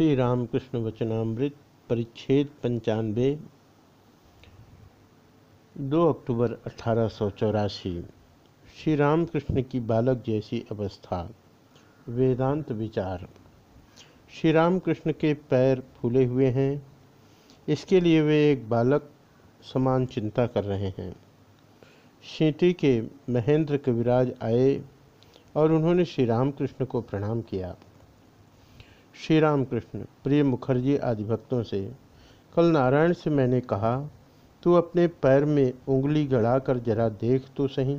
श्री रामकृष्ण वचनामृत परिच्छेद पंचानवे दो अक्टूबर अठारह सौ चौरासी। श्री रामकृष्ण की बालक जैसी अवस्था। वेदांत विचार। श्री रामकृष्ण के पैर फूले हुए हैं। इसके लिए वे एक बालक समान चिंता कर रहे हैं। शीटी के महेंद्र कविराज आए और उन्होंने श्री रामकृष्ण को प्रणाम किया। श्री राम कृष्ण प्रिय मुखर्जी आदि भक्तों से, कल नारायण से मैंने कहा, तू अपने पैर में उंगली गड़ाकर जरा देख तो सही।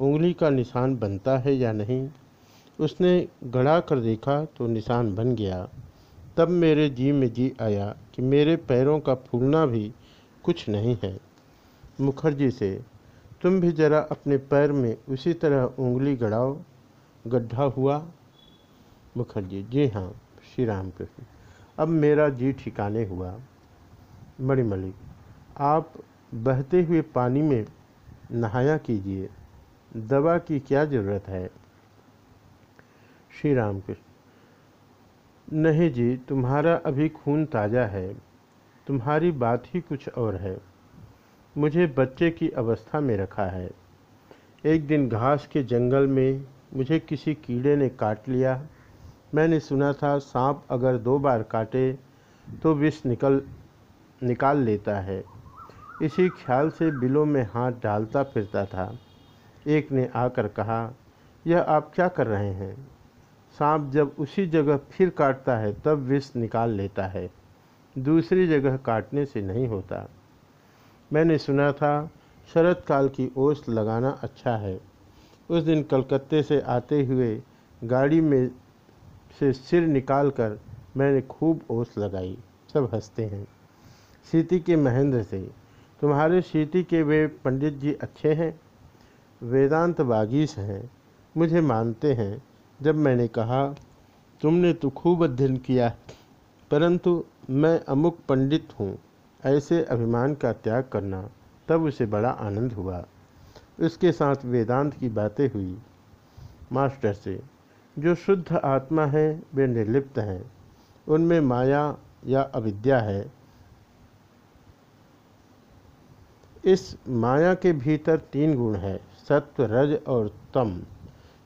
उंगली का निशान बनता है या नहीं? उसने गड़ा कर देखा तो निशान बन गया। तब मेरे जी में जी आया कि मेरे पैरों का फूलना भी कुछ नहीं है। मुखर्जी से, तुम भी जरा अपने पैर में उसी तरह उंगली गड़ाओ। गड्ढा हुआ? मुखर्जी, जी हाँ। श्री राम कृष्ण। अब मेरा जी ठिकाने हुआ मणिमलिक आप बहते हुए पानी में नहाया कीजिए, दवा की क्या ज़रूरत है? श्री राम कृष्ण। नहीं जी, तुम्हारा अभी खून ताज़ा है, तुम्हारी बात ही कुछ और है। मुझे बच्चे की अवस्था में रखा है। एक दिन घास के जंगल में मुझे किसी कीड़े ने काट लिया मैंने सुना था, सांप अगर दो बार काटे तो विष निकल, निकाल लेता है। इसी ख्याल से बिलों में हाथ डालता फिरता था। एक ने आकर कहा, यह आप क्या कर रहे हैं? सांप जब उसी जगह फिर काटता है, तब विष निकाल लेता है। दूसरी जगह काटने से नहीं होता। मैंने सुना था शरद काल की ओस लगाना अच्छा है। उस दिन कलकत्ते से आते हुए गाड़ी में से सिर निकालकर मैंने खूब ओस लगाई। सब हँसते हैं। सीति के महेंद्र से, तुम्हारे सीति के वे पंडित जी अच्छे हैं? वेदांत बागीश हैं, मुझे मानते हैं, जब मैंने कहा, तुमने तो खूब अध्ययन किया परंतु मैं अमुक पंडित हूँ, ऐसे अभिमान का त्याग करना तब उसे बड़ा आनंद हुआ। उसके साथ वेदांत की बातें हुई। मास्टर से जो शुद्ध आत्मा है, वे निर्लिप्त हैं। उनमें माया या अविद्या है। इस माया के भीतर तीन गुण है, सत्व, रज और तम।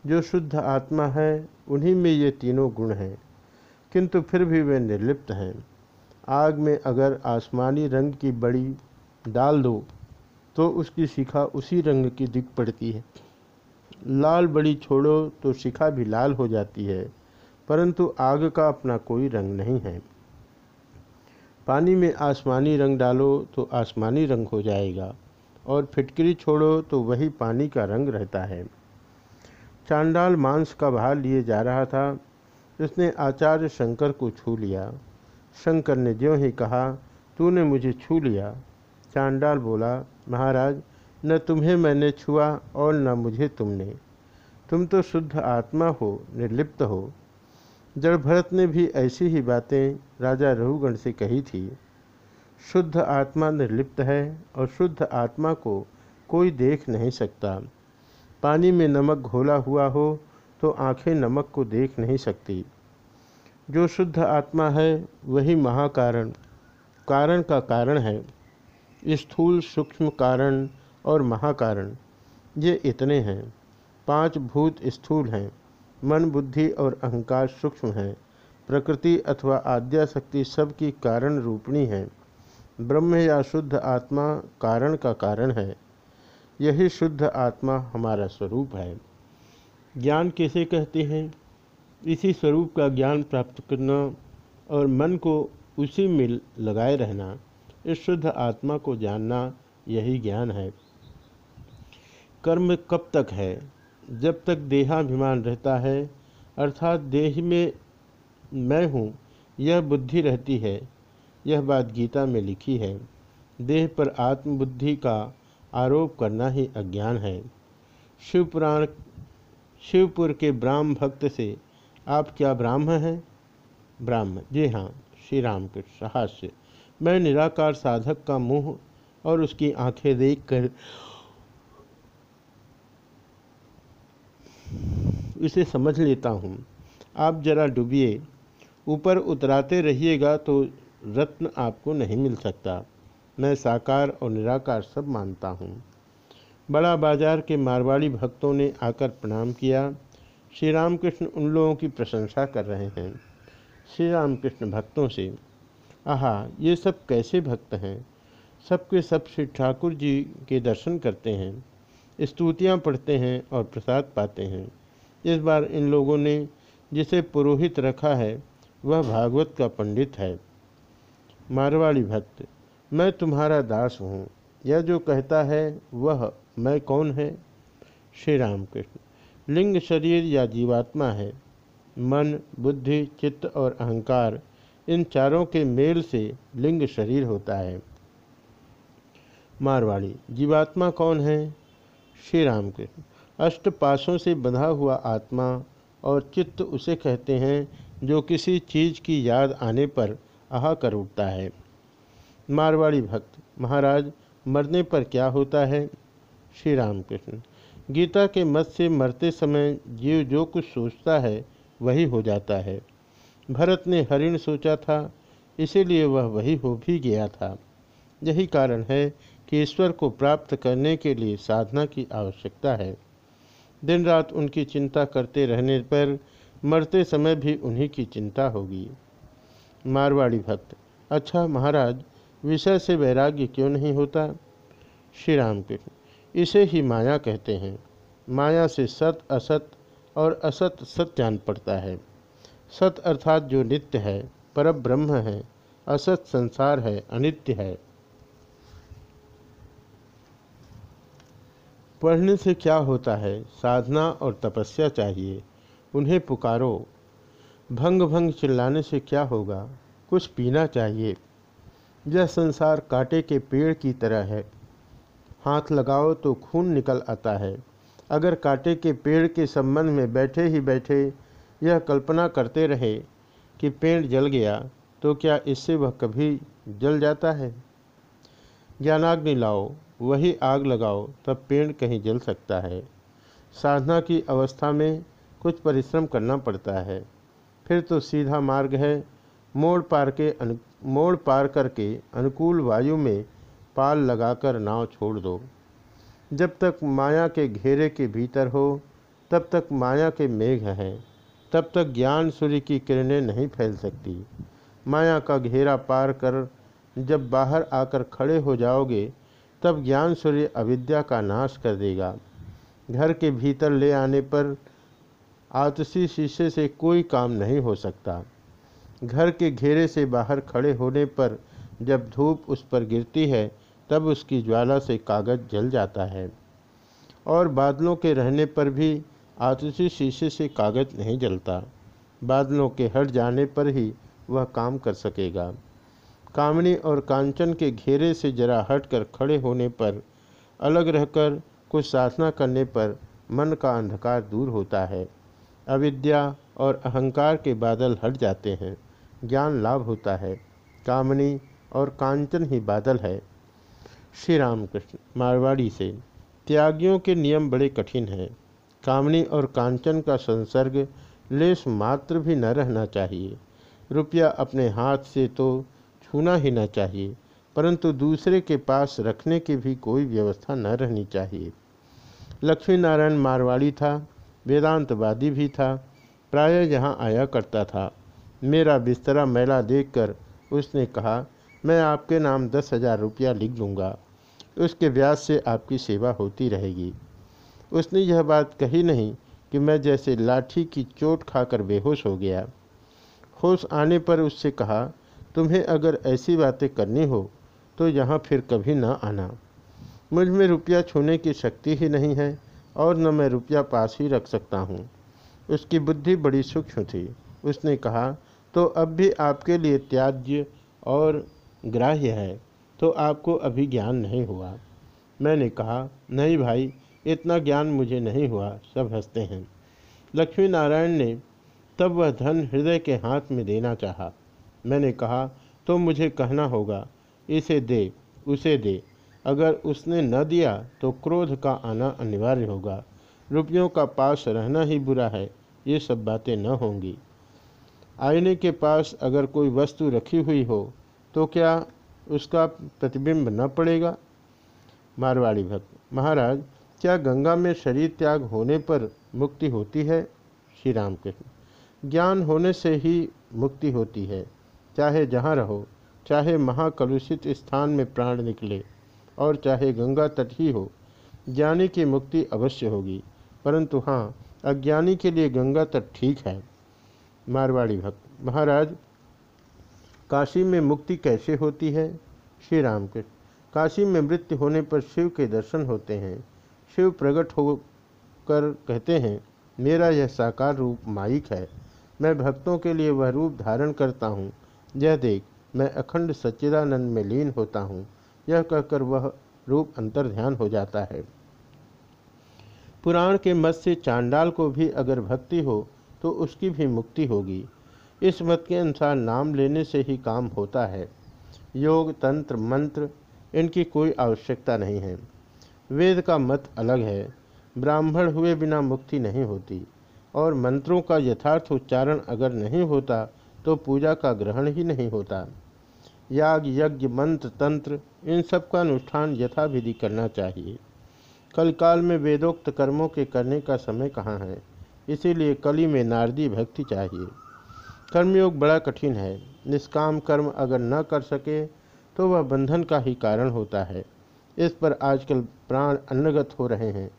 जो शुद्ध आत्मा है, उन्हीं में ये तीनों गुण हैं। किंतु फिर भी वे निर्लिप्त हैं। आग में अगर आसमानी रंग की बड़ी डाल दो तो उसकी शिखा उसी रंग की दिख पड़ती है। लाल बड़ी छोड़ो तो शिखा भी लाल हो जाती है, परंतु आग का अपना कोई रंग नहीं है। पानी में आसमानी रंग डालो तो आसमानी रंग हो जाएगा, और फिटकरी छोड़ो तो वही पानी का रंग रहता है। चांडाल मांस का भार लिए जा रहा था। उसने आचार्य शंकर को छू लिया। शंकर ने ज्यों ही कहा, तूने मुझे छू लिया। चांडाल बोला, महाराज न तुम्हें मैंने छुआ और न मुझे तुमने। तुम तो शुद्ध आत्मा हो, निर्लिप्त हो। जड़ भरत ने भी ऐसी ही बातें राजा रघुगण से कही थी। शुद्ध आत्मा निर्लिप्त है और शुद्ध आत्मा को कोई देख नहीं सकता। पानी में नमक घोला हुआ हो तो आँखें नमक को देख नहीं सकती। जो शुद्ध आत्मा है, वही महाकारण। कारण का कारण है। स्थूल सूक्ष्म कारण और महाकारण। ये इतने हैं। पाँच भूत स्थूल हैं। मन, बुद्धि और अहंकार सूक्ष्म हैं। प्रकृति अथवा आद्याशक्ति सबकी कारण रूपणी है। ब्रह्म या शुद्ध आत्मा कारण का कारण है। यही शुद्ध आत्मा हमारा स्वरूप है। ज्ञान कैसे कहते हैं? इसी स्वरूप का ज्ञान प्राप्त करना और मन को उसी में लगाए रहना, इस शुद्ध आत्मा को जानना यही ज्ञान है। कर्म कब तक है? जब तक देहाभिमान रहता है, अर्थात देह में मैं हूँ, यह बुद्धि रहती है। यह बात गीता में लिखी है। देह पर आत्मबुद्धि का आरोप करना ही अज्ञान है। शिवपुराण, शिवपुर के ब्राह्म भक्त से, आप क्या ब्राह्म हैं? ब्राह्म, जी हाँ श्री राम के हास्य मैं निराकार साधक का मुँह और उसकी आँखें देखकर इसे समझ लेता हूँ। आप जरा डूबिए। ऊपर उतराते रहिएगा तो रत्न आपको नहीं मिल सकता। मैं साकार और निराकार सब मानता हूँ। बड़ा बाज़ार के मारवाड़ी भक्तों ने आकर प्रणाम किया। श्री रामकृष्ण उन लोगों की प्रशंसा कर रहे हैं। श्री रामकृष्ण भक्तों से, आहा, ये सब कैसे भक्त हैं? सबके सब श्री ठाकुर जी के दर्शन करते हैं। स्तुतियाँ पढ़ते हैं और प्रसाद पाते हैं। इस बार इन लोगों ने जिसे पुरोहित रखा है, वह भागवत का पंडित है। मारवाड़ी भक्त, मैं तुम्हारा दास हूँ। यह जो कहता है, वह मैं कौन है? श्री राम कृष्ण लिंग शरीर या जीवात्मा है। मन, बुद्धि, चित्त और अहंकार, इन चारों के मेल से लिंग शरीर होता है। मारवाड़ी, जीवात्मा कौन है? श्री राम कृष्ण अष्ट पाशों से बंधा हुआ आत्मा और चित्त उसे कहते हैं, जो किसी चीज़ की याद आने पर आहा कर उठता है। मारवाड़ी भक्त, महाराज, मरने पर क्या होता है? श्री राम कृष्ण गीता के मत से मरते समय जीव जो कुछ सोचता है, वही हो जाता है। भरत ने हरिण सोचा था, इसीलिए वह वही हो भी गया था। यही कारण है कि ईश्वर को प्राप्त करने के लिए साधना की आवश्यकता है। दिन रात उनकी चिंता करते रहने पर मरते समय भी उन्हीं की चिंता होगी। मारवाड़ी भक्त अच्छा महाराज, विषय से वैराग्य क्यों नहीं होता? श्री राम कृष्ण इसे ही माया कहते हैं। माया से सत असत और असत सत जान पड़ता है। सत अर्थात जो नित्य है पर ब्रह्म है, असत संसार है, अनित्य है। पढ़ने से क्या होता है? साधना और तपस्या चाहिए। उन्हें पुकारो। भंग भंग चिल्लाने से क्या होगा? कुछ पीना चाहिए। यह संसार कांटे के पेड़ की तरह है। हाथ लगाओ तो खून निकल आता है। अगर कांटे के पेड़ के संबंध में बैठे ही बैठे यह कल्पना करते रहे कि पेड़ जल गया तो क्या इससे वह कभी जल जाता है? ज्ञानाग्नि लाओ। वही आग लगाओ, तब पेड़ कहीं जल सकता है। साधना की अवस्था में कुछ परिश्रम करना पड़ता है। फिर तो सीधा मार्ग है। मोड़ पार के अनु, मोड़ पार करके अनुकूल वायु में पाल लगाकर नाव छोड़ दो। जब तक माया के घेरे के भीतर हो, तब तक माया के मेघ हैं। तब तक ज्ञान सूर्य की किरणें नहीं फैल सकती। माया का घेरा पार कर जब बाहर आकर खड़े हो जाओगे तब ज्ञान सूर्य अविद्या का नाश कर देगा। घर के भीतर ले आने पर आतसी शीशे से कोई काम नहीं हो सकता। घर के घेरे से बाहर खड़े होने पर जब धूप उस पर गिरती है, तब उसकी ज्वाला से कागज़ जल जाता है। और बादलों के रहने पर भी आतसी शीशे से कागज़ नहीं जलता। बादलों के हट जाने पर ही वह काम कर सकेगा। कामनी और कांचन के घेरे से जरा हटकर खड़े होने पर, अलग रहकर कुछ साधना करने पर मन का अंधकार दूर होता है। अविद्या और अहंकार के बादल हट जाते हैं। ज्ञान लाभ होता है। कामनी और कांचन ही बादल है। श्री रामकृष्ण मारवाड़ी से, त्यागियों के नियम बड़े कठिन हैं। कामनी और कांचन का संसर्ग, लेस मात्र भी न रहना चाहिए। रुपया अपने हाथ से तो छूना ही न चाहिए, परंतु दूसरे के पास रखने की भी कोई व्यवस्था न रहनी चाहिए। लक्ष्मी नारायण मारवाड़ी था, वेदांतवादी भी था, प्रायः यहाँ आया करता था। मेरा बिस्तरा मैला देखकर उसने कहा, मैं आपके नाम दस हज़ार रुपया लिख दूँगा। उसके ब्याज से आपकी सेवा होती रहेगी। उसने यह बात कही नहीं कि मैं जैसे लाठी की चोट खाकर बेहोश हो गया। होश आने पर उससे कहा तुम्हें अगर ऐसी बातें करनी हो तो यहाँ फिर कभी ना आना। मुझमें रुपया छूने की शक्ति ही नहीं है, और न मैं रुपया पास ही रख सकता हूँ। उसकी बुद्धि बड़ी सूक्ष्म थी। उसने कहा तो अब भी आपके लिए त्याज्य और ग्राह्य है तो आपको अभी ज्ञान नहीं हुआ। मैंने कहा, नहीं भाई, इतना ज्ञान मुझे नहीं हुआ, सब हँसते हैं। लक्ष्मी नारायण ने तब वह धन हृदय के हाथ में देना चाहा। मैंने कहा तो मुझे कहना होगा, इसे दे, उसे दे। अगर उसने न दिया तो क्रोध का आना अनिवार्य होगा। रुपयों का पास रहना ही बुरा है, ये सब बातें न होंगी। आईने के पास अगर कोई वस्तु रखी हुई हो तो क्या उसका प्रतिबिंब न पड़ेगा? मारवाड़ी भक्त, महाराज, क्या गंगा में शरीर त्याग होने पर मुक्ति होती है? श्री राम कृष्ण ज्ञान होने से ही मुक्ति होती है। चाहे जहाँ रहो, चाहे महाकलुषित स्थान में प्राण निकले, और चाहे गंगा तट ही हो, ज्ञानी की मुक्ति अवश्य होगी। परंतु हाँ अज्ञानी के लिए गंगा तट ठीक है। मारवाड़ी भक्त, महाराज, काशी में मुक्ति कैसे होती है? श्री राम कृष्ण काशी में मृत्यु होने पर शिव के दर्शन होते हैं। शिव प्रकट होकर कहते हैं, मेरा यह साकार रूप माइक है। मैं भक्तों के लिए वह रूप धारण करता हूँ। यह देख मैं अखंड सच्चिदानंद में लीन होता हूँ। यह कहकर वह रूप अंतर ध्यान हो जाता है। पुराण के मत से चांडाल को भी अगर भक्ति हो तो उसकी भी मुक्ति होगी। इस मत के अनुसार नाम लेने से ही काम होता है। योग, तंत्र, मंत्र, इनकी कोई आवश्यकता नहीं है। वेद का मत अलग है। ब्राह्मण हुए बिना मुक्ति नहीं होती। और मंत्रों का यथार्थ उच्चारण अगर नहीं होता तो पूजा का ग्रहण ही नहीं होता। याग, यज्ञ, मंत्र, तंत्र, इन सब का अनुष्ठान यथाविधि करना चाहिए। कल काल में वेदोक्त कर्मों के करने का समय कहाँ है? इसीलिए कली में नारदी भक्ति चाहिए। कर्मयोग बड़ा कठिन है। निष्काम कर्म अगर न कर सके तो वह बंधन का ही कारण होता है। इस पर आजकल प्राण अन्नगत हो रहे हैं।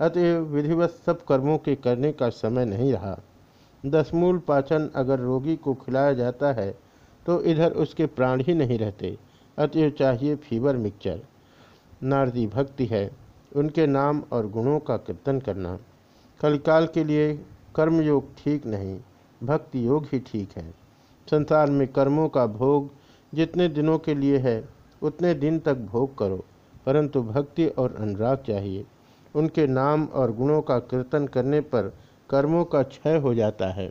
अतएव विधिवत सब कर्मों के करने का समय नहीं रहा। दसमूल पाचन अगर रोगी को खिलाया जाता है तो इधर उसके प्राण ही नहीं रहते। अतएव चाहिए फीवर मिक्सचर। नारदी, भक्ति है। उनके नाम और गुणों का कीर्तन करना। कलकाल के लिए कर्मयोग ठीक नहीं, भक्ति योग ही ठीक है। संसार में कर्मों का भोग जितने दिनों के लिए है, उतने दिन तक भोग करो, परंतु भक्ति और अनुराग चाहिए। उनके नाम और गुणों का कीर्तन करने पर कर्मों का क्षय हो जाता है।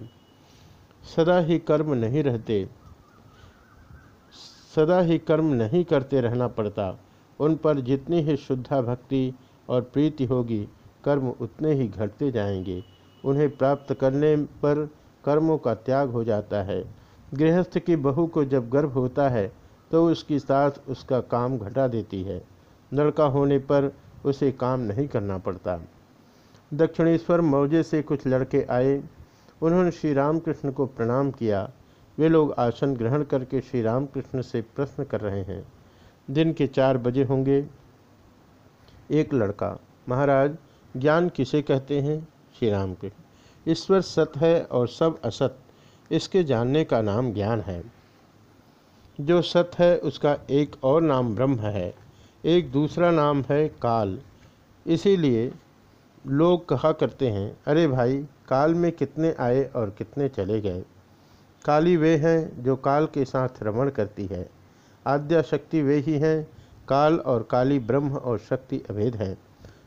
सदा ही कर्म नहीं रहते। सदा ही कर्म नहीं करते रहना पड़ता। उन पर जितनी ही शुद्धा भक्ति और प्रीति होगी, कर्म उतने ही घटते जाएँगे। उन्हें प्राप्त करने पर कर्मों का त्याग हो जाता है। गृहस्थ की बहू को जब गर्भ होता है तो उसकी सास उसका काम घटा देती है। लड़का होने पर उसे काम नहीं करना पड़ता। दक्षिणेश्वर मौजे से कुछ लड़के आए। उन्होंने श्री रामकृष्ण को प्रणाम किया। वे लोग आसन ग्रहण करके श्री रामकृष्ण से प्रश्न कर रहे हैं। दिन के चार बजे होंगे। एक लड़का, महाराज, ज्ञान किसे कहते हैं? श्री राम के ईश्वर सत है और सब असत। इसके जानने का नाम ज्ञान है। जो सत है, उसका एक और नाम ब्रह्म है। एक दूसरा नाम है काल। इसीलिए लोग कहा करते हैं, अरे भाई, काल में कितने आए और कितने चले गए? काली वे हैं जो काल के साथ रमण करती है। आद्या शक्ति वे ही हैं, काल और काली ब्रह्म और शक्ति अभेद है।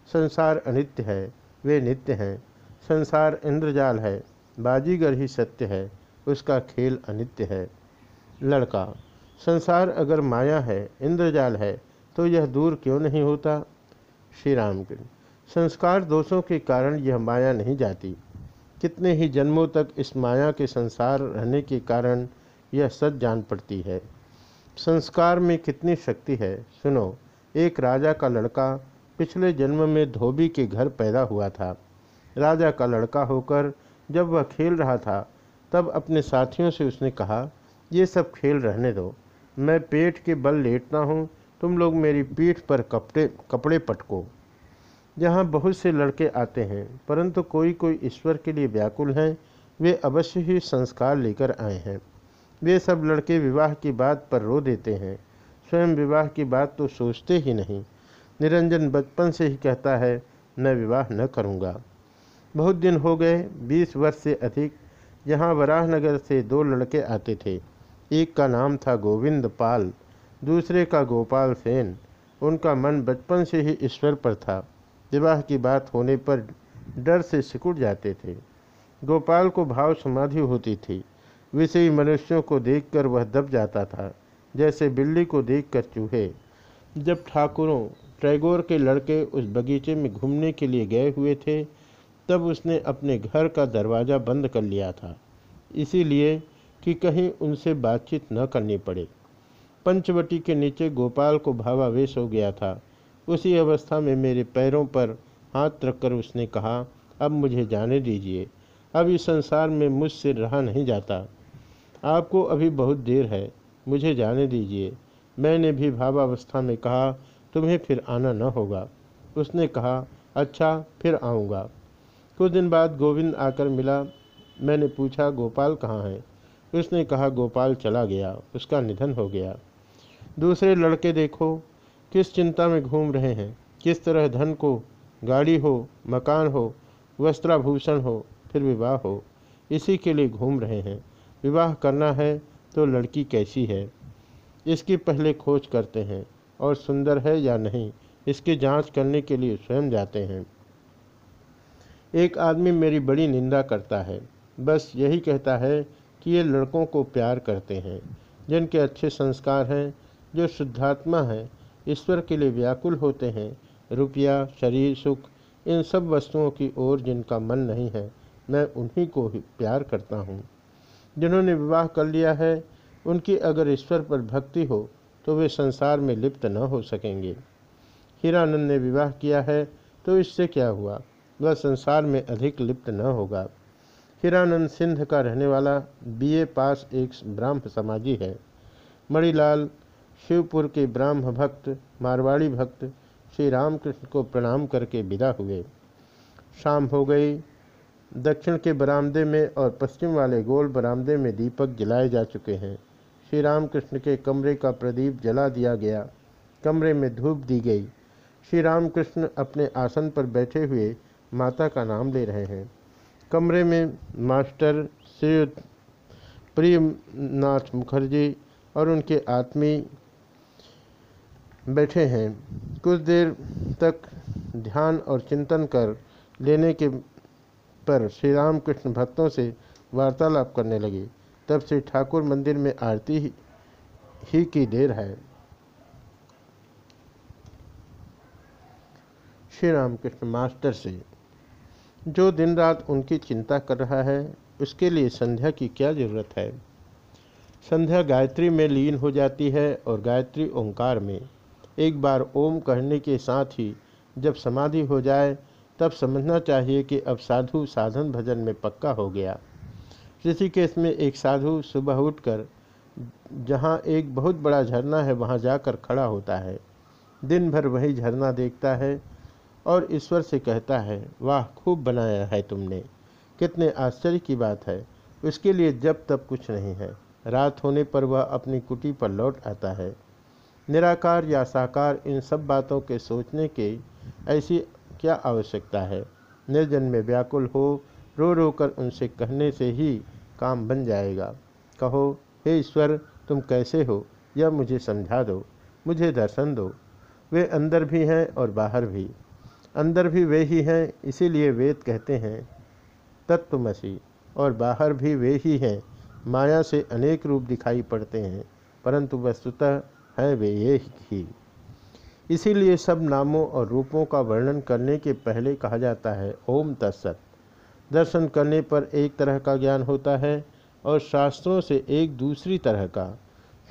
संसार अनित्य है, वे नित्य हैं। संसार इंद्रजाल है, बाजीगर ही सत्य है, उसका खेल अनित्य है। लड़का, संसार अगर माया है, इंद्रजाल है तो यह दूर क्यों नहीं होता? श्री राम संस्कार दोषों के कारण यह माया नहीं जाती। कितने ही जन्मों तक इस माया के संसार रहने के कारण यह सच जान पड़ती है। संस्कार में कितनी शक्ति है, सुनो, एक राजा का लड़का पिछले जन्म में धोबी के घर पैदा हुआ था। राजा का लड़का होकर जब वह खेल रहा था, तब अपने साथियों से उसने कहा, ये सब खेल रहने दो। मैं पेट के बल लेटता हूँ, तुम लोग मेरी पीठ पर कपड़े कपड़े पटको। यहाँ बहुत से लड़के आते हैं, परंतु कोई कोई ईश्वर के लिए व्याकुल हैं, वे अवश्य ही संस्कार लेकर आए हैं। वे सब लड़के विवाह की बात पर रो देते हैं। स्वयं विवाह की बात तो सोचते ही नहीं। निरंजन बचपन से ही कहता है, मैं विवाह न करूँगा। बहुत दिन हो गए, बीस वर्ष से अधिक यहाँ वराहनगर से दो लड़के आते थे। एक का नाम था गोविंद पाल, दूसरे का गोपाल सेन। उनका मन बचपन से ही ईश्वर पर था। विवाह की बात होने पर डर से सिकुड़ जाते थे। गोपाल को भाव समाधि होती थी। विषयी मनुष्यों को देखकर वह दब जाता था, जैसे बिल्ली को देखकर चूहे। जब ठाकुरों टैगोर के लड़के उस बगीचे में घूमने के लिए गए हुए थे, तब उसने अपने घर का दरवाज़ा बंद कर लिया था। इसीलिए कि कहीं उनसे बातचीत न करनी पड़े। पंचवटी के नीचे गोपाल को भावावेश हो गया था। उसी अवस्था में मेरे पैरों पर हाथ रखकर उसने कहा, अब मुझे जाने दीजिए। अब इस संसार में मुझसे रहा नहीं जाता। आपको अभी बहुत देर है, मुझे जाने दीजिए। मैंने भी भावावस्था में कहा, तुम्हें फिर आना न होगा। उसने कहा अच्छा फिर आऊँगा। कुछ दिन बाद गोविंद आकर मिला। मैंने पूछा, गोपाल कहाँ है? उसने कहा, गोपाल चला गया। उसका निधन हो गया। दूसरे लड़के देखो किस चिंता में घूम रहे हैं? किस तरह धन को, गाड़ी हो, मकान हो, वस्त्राभूषण हो, फिर विवाह हो? इसी के लिए घूम रहे हैं। विवाह करना है तो लड़की कैसी है? इसकी पहले खोज करते हैं, और सुंदर है या नहीं, इसकी जाँच करने के लिए स्वयं जाते हैं। एक आदमी मेरी बड़ी निंदा करता है। बस यही कहता है कि ये लड़कों को प्यार करते हैं, जिनके अच्छे संस्कार हैं, जो शुद्धात्मा हैं ईश्वर के लिए व्याकुल होते हैं। रुपया, शरीर, सुख, इन सब वस्तुओं की ओर जिनका मन नहीं है, मैं उन्हीं को ही प्यार करता हूँ। जिन्होंने विवाह कर लिया है, उनकी अगर ईश्वर पर भक्ति हो तो वे संसार में लिप्त न हो सकेंगे। हीरानंद ने विवाह किया है तो इससे क्या हुआ? वह संसार में अधिक लिप्त न होगा। हीरानंद सिंध का रहने वाला बीए पास एक ब्राह्म समाजी है। मणिलाल शिवपुर के ब्राह्म भक्त, मारवाड़ी भक्त, श्री रामकृष्ण को प्रणाम करके विदा हुए। शाम हो गई। दक्षिण के बरामदे में और पश्चिम वाले गोल बरामदे में दीपक जलाए जा चुके हैं। श्री रामकृष्ण के कमरे का प्रदीप जला दिया गया। कमरे में धूप दी गई। श्री रामकृष्ण अपने आसन पर बैठे हुए माता का नाम ले रहे हैं। कमरे में मास्टर श्री प्रियनाथ मुखर्जी और उनके आत्मी बैठे हैं। कुछ देर तक ध्यान और चिंतन कर लेने के पर श्री राम कृष्ण भक्तों से वार्तालाप करने लगे। तब से ठाकुर मंदिर में आरती ही की देर है। श्री रामकृष्ण मास्टर से, जो दिन रात उनकी चिंता कर रहा है, उसके लिए संध्या की क्या ज़रूरत है? संध्या गायत्री में लीन हो जाती है और गायत्री ओंकार में। एक बार ओम कहने के साथ ही जब समाधि हो जाए, तब समझना चाहिए कि अब साधु साधन भजन में पक्का हो गया। ऋषिकेश में एक साधु सुबह उठकर, जहाँ एक बहुत बड़ा झरना है, वहाँ जाकर खड़ा होता है। दिन भर वही झरना देखता है और ईश्वर से कहता है, वाह, खूब बनाया है तुमने। कितने आश्चर्य की बात है। उसके लिए जब तब कुछ नहीं है। रात होने पर वह अपनी कुटी पर लौट आता है। निराकार या साकार इन सब बातों के सोचने के ऐसी क्या आवश्यकता है? निर्जन में व्याकुल हो, रो रो कर उनसे कहने से ही काम बन जाएगा। कहो, हे ईश्वर, तुम कैसे हो? यह मुझे समझा दो, मुझे दर्शन दो। वे अंदर भी हैं और बाहर भी। अंदर भी वे ही हैं, इसीलिए वेद कहते हैं, तत्वमसी। और बाहर भी वे ही हैं, माया से अनेक रूप दिखाई पड़ते हैं, परंतु वस्तुतः हैं वे ये ही। इसीलिए सब नामों और रूपों का वर्णन करने के पहले कहा जाता है, ओम तत्सत। दर्शन करने पर एक तरह का ज्ञान होता है और शास्त्रों से एक दूसरी तरह का।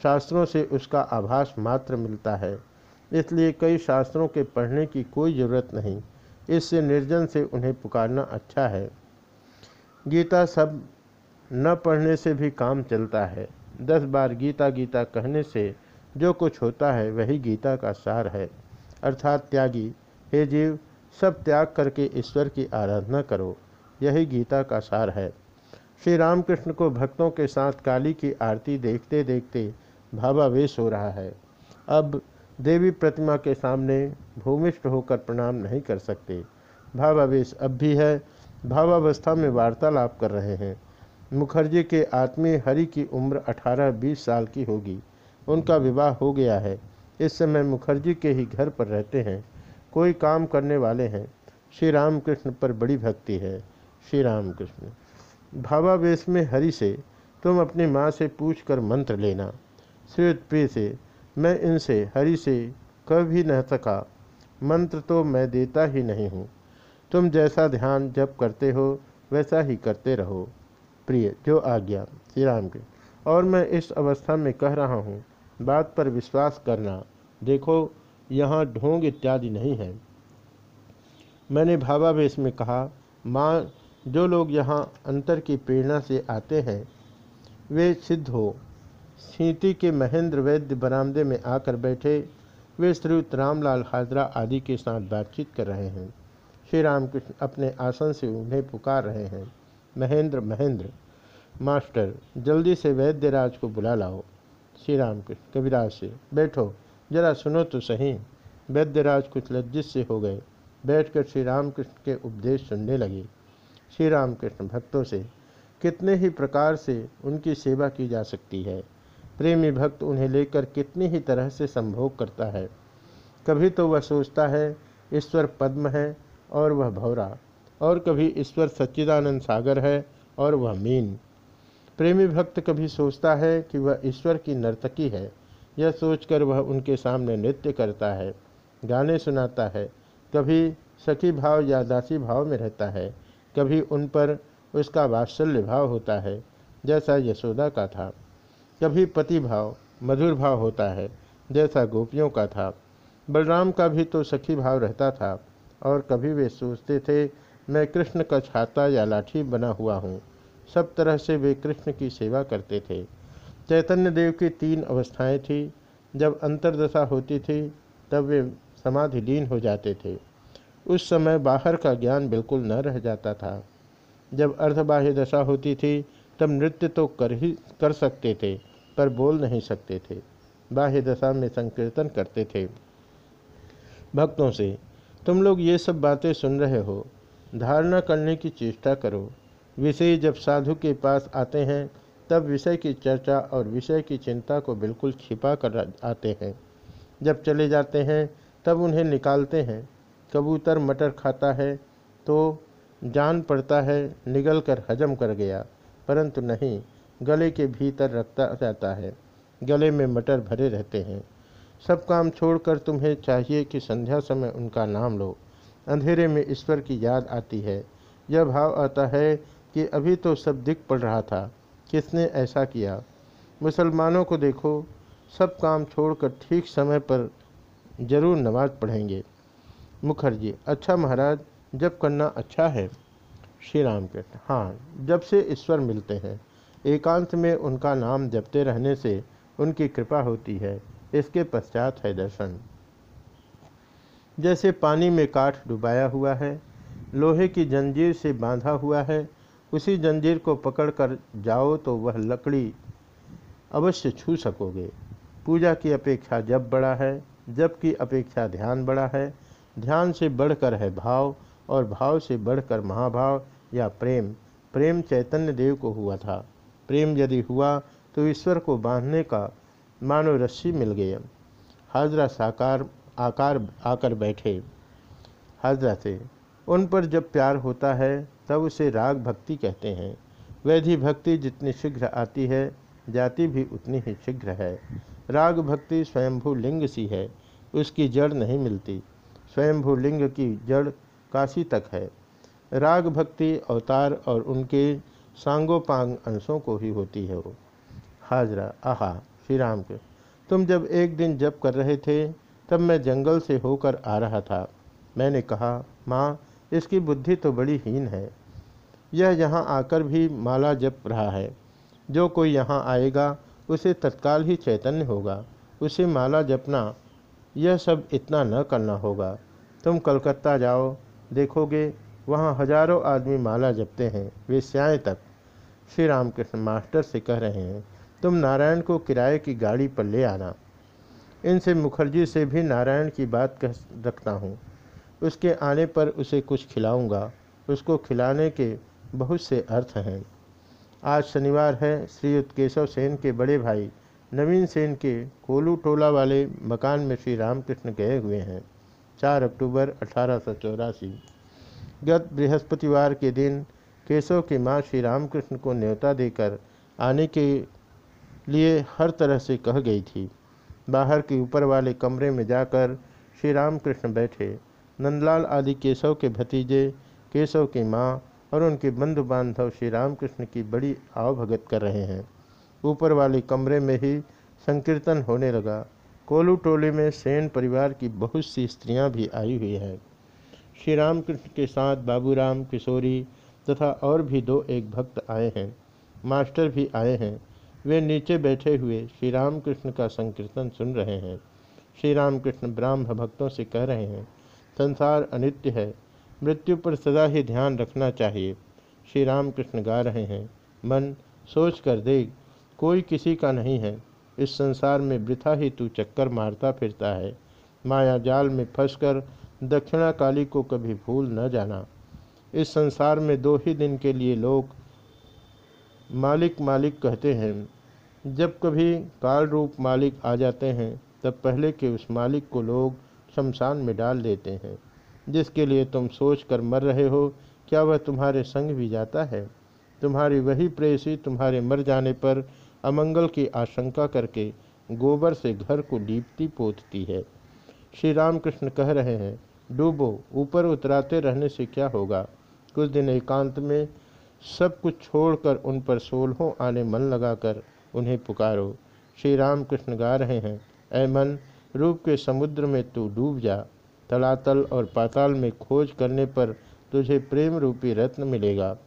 शास्त्रों से उसका आभास मात्र मिलता है। इसलिए कई शास्त्रों के पढ़ने की कोई ज़रूरत नहीं। इससे निर्जन से उन्हें पुकारना अच्छा है। गीता सब न पढ़ने से भी काम चलता है। दस बार गीता गीता कहने से जो कुछ होता है वही गीता का सार है। अर्थात त्यागी, हे जीव, सब त्याग करके ईश्वर की आराधना करो। यही गीता का सार है। श्री रामकृष्ण को भक्तों के साथ काली की आरती देखते देखते भावावेश हो रहा है। अब देवी प्रतिमा के सामने भूमिष्ठ होकर प्रणाम नहीं कर सकते। भावावेश अब भी है। भावावस्था में वार्तालाप कर रहे हैं। मुखर्जी के आत्मीय हरि की उम्र 18-20 साल की होगी। उनका विवाह हो गया है। इस समय मुखर्जी के ही घर पर रहते हैं। कोई काम करने वाले हैं। श्री रामकृष्ण पर बड़ी भक्ति है। श्री राम रामकृष्ण, भावावेश में हरि से तुम अपनी माँ से पूछ कर मंत्र लेना। श्री से, मैं इनसे हरि से कभी न सका। मंत्र तो मैं देता ही नहीं हूँ। तुम जैसा ध्यान जब करते हो, वैसा ही करते रहो। प्रिय, जो आज्ञा। श्री राम के और मैं इस अवस्था में कह रहा हूँ बात पर विश्वास करना, देखो, यहाँ ढोंग इत्यादि नहीं है। मैंने भावावेश में कहा, माँ, जो लोग यहाँ अंतर की प्रेरणा से आते हैं, वे सिद्ध हो। सीति के महेंद्र वैद्य बरामदे में आकर बैठे, वे श्रीयुक्त रामलाल हाजरा आदि के साथ बातचीत कर रहे हैं। श्री रामकृष्ण अपने आसन से उन्हें पुकार रहे हैं। महेंद्र महेंद्र, मास्टर, जल्दी से वैद्यराज को बुला लाओ। श्री रामकृष्ण कविराज से, बैठो, जरा सुनो तो सही। वैद्यराज कुछ लज्जित से हो गए। बैठकर श्री रामकृष्ण के उपदेश सुनने लगे। श्री रामकृष्ण भक्तों से, कितने ही प्रकार से उनकी सेवा की जा सकती है। प्रेमी भक्त उन्हें लेकर कितनी ही तरह से संभोग करता है। कभी तो वह सोचता है, ईश्वर पद्म है और वह भौरा, और कभी ईश्वर सच्चिदानंद सागर है और वह मीन। प्रेमी भक्त कभी सोचता है कि वह ईश्वर की नर्तकी है। यह सोचकर वह उनके सामने नृत्य करता है, गाने सुनाता है। कभी सखी भाव या दासी भाव में रहता है, कभी उन पर उसका वात्सल्य भाव होता है, जैसा यशोदा का था। कभी पति भाव, मधुर भाव होता है, जैसा गोपियों का था। बलराम का भी तो सखी भाव रहता था, और कभी वे सोचते थे, मैं कृष्ण का छाता या लाठी बना हुआ हूँ। सब तरह से वे कृष्ण की सेवा करते थे। चैतन्य देव की तीन अवस्थाएँ थी। जब अंतर्दशा होती थी, तब वे समाधि लीन हो जाते थे। उस समय बाहर का ज्ञान बिल्कुल न रह जाता था। जब अर्धबाह्य दशा होती थी, तब नृत्य तो कर ही, कर सकते थे, पर बोल नहीं सकते थे। बाह्य दशा में संकीर्तन करते थे। भक्तों से, तुम लोग ये सब बातें सुन रहे हो। धारणा करने की चेष्टा करो। विषय जब साधु के पास आते हैं, तब विषय की चर्चा और विषय की चिंता को बिल्कुल छिपा कर आते हैं। जब चले जाते हैं, तब उन्हें निकालते हैं। कबूतर मटर खाता है तो जान पड़ता है निगल कर हजम कर गया। परंतु नहीं, गले के भीतर रखता जाता है। गले में मटर भरे रहते हैं। सब काम छोड़कर तुम्हें चाहिए कि संध्या समय उनका नाम लो। अंधेरे में ईश्वर की याद आती है। यह भाव आता है कि अभी तो सब दिख पड़ रहा था, किसने ऐसा किया? मुसलमानों को देखो, सब काम छोड़कर ठीक समय पर ज़रूर नमाज़ पढ़ेंगे। मुखर्जी अच्छा महाराज, जब करना अच्छा है। श्री राम कृष्ण हाँ जब से ईश्वर मिलते हैं, एकांत में उनका नाम जपते रहने से उनकी कृपा होती है, इसके पश्चात है दर्शन। जैसे पानी में काठ डुबाया हुआ है, लोहे की जंजीर से बांधा हुआ है उसी जंजीर को पकड़कर जाओ तो वह लकड़ी अवश्य छू सकोगे। पूजा की अपेक्षा जब बड़ा है जब की अपेक्षा ध्यान बड़ा है। ध्यान से बढ़कर है भाव, और भाव से बढ़कर महाभाव या प्रेम। प्रेम चैतन्य देव को हुआ था। प्रेम यदि हुआ तो ईश्वर को बांधने का मानो रस्सी मिल गई हाजरा साकार, आकार आकर बैठे। हाजरा से, उन पर जब प्यार होता है तब उसे राग भक्ति कहते हैं। वैधि भक्ति जितनी शीघ्र आती है, जाति भी उतनी ही शीघ्र है। राग भक्ति स्वयंभू लिंग सी है, उसकी जड़ नहीं मिलती। स्वयंभू लिंग की जड़ काशी तक है। राग भक्ति अवतार और उनके सांगोपांग अंशों को ही होती है वो। हाजरा, आहा श्री राम के। तुम जब एक दिन जप कर रहे थे, तब मैं जंगल से होकर आ रहा था। मैंने कहा, माँ इसकी बुद्धि तो बड़ी हीन है। यह यहाँ आकर भी माला जप रहा है। जो कोई यहाँ आएगा, उसे तत्काल ही चैतन्य होगा। उसे माला जपना, यह सब इतना न करना होगा। तुम कलकत्ता जाओ, देखोगे वहाँ हज़ारों आदमी माला जपते हैं। वे स्याएँ तक। श्री रामकृष्ण मास्टर से कह रहे हैं, तुम नारायण को किराए की गाड़ी पर ले आना। इनसे मुखर्जी से भी नारायण की बात कह रखता हूँ। उसके आने पर उसे कुछ खिलाऊँगा। उसको खिलाने के बहुत से अर्थ हैं। आज शनिवार है श्रीयुक्त केशव सेन के बड़े भाई, नवीन सेन के कोलू टोला वाले मकान में श्री रामकृष्ण गए हुए हैं। चार अक्टूबर अठारह सौ चौरासी। गत बृहस्पतिवार के दिन केशव की माँ श्री रामकृष्ण को न्योता देकर आने के लिए हर तरह से कह गई थी। बाहर के ऊपर वाले कमरे में जाकर श्री रामकृष्ण बैठे। नंदलाल आदि केशव के भतीजे, केशव की माँ और उनके बंधु बांधव श्री रामकृष्ण की बड़ी आवभगत कर रहे हैं। ऊपर वाले कमरे में ही संकीर्तन होने लगा। कोलू टोली में सेन परिवार की बहुत सी स्त्रियाँ भी आई हुई हैं। श्री रामकृष्ण के साथ बाबूराम किशोरी तथा और भी दो एक भक्त आए हैं। मास्टर भी आए हैं। वे नीचे बैठे हुए श्री रामकृष्ण का संकीर्तन सुन रहे हैं। श्री रामकृष्ण ब्राह्म भक्तों से कह रहे हैं संसार अनित्य है। मृत्यु पर सदा ही ध्यान रखना चाहिए। श्री रामकृष्ण गा रहे हैं। मन, सोच कर देख, कोई किसी का नहीं है। इस संसार में वृथा ही तू चक्कर मारता फिरता है। माया जाल में फंसकर दक्षिणा काली को कभी भूल न जाना। इस संसार में दो ही दिन के लिए लोग मालिक मालिक कहते हैं। जब कभी काल रूप मालिक आ जाते हैं, तब पहले के उस मालिक को लोग शमशान में डाल देते हैं। जिसके लिए तुम सोच कर मर रहे हो, क्या वह तुम्हारे संग भी जाता है? तुम्हारी वही प्रेसी तुम्हारे मर जाने पर अमंगल की आशंका करके गोबर से घर को लीपती पोतती है। श्री रामकृष्ण कह रहे हैं, डूबो, ऊपर उतराते रहने से क्या होगा? कुछ दिन एकांत में सब कुछ छोड़कर उन पर सोलहों आने मन लगाकर उन्हें पुकारो। श्री रामकृष्ण गा रहे हैं, ऐ मन रूप के समुद्र में तू डूब जा। तलातल और पाताल में खोज करने पर तुझे प्रेम रूपी रत्न मिलेगा।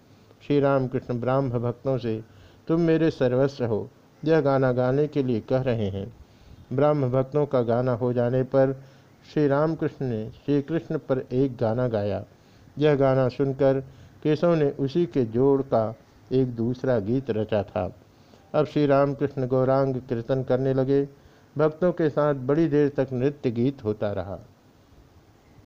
श्री राम कृष्ण ब्राह्म भक्तों से, तुम मेरे सर्वस्व हो। यह गाना गाने के लिए कह रहे हैं। ब्राह्म भक्तों का गाना हो जाने पर श्री रामकृष्ण ने श्री कृष्ण पर एक गाना गाया। यह गाना सुनकर केशव ने उसी के जोड़ का एक दूसरा गीत रचा था। अब श्री रामकृष्ण गौरांग कीर्तन करने लगे। भक्तों के साथ बड़ी देर तक नृत्य गीत होता रहा।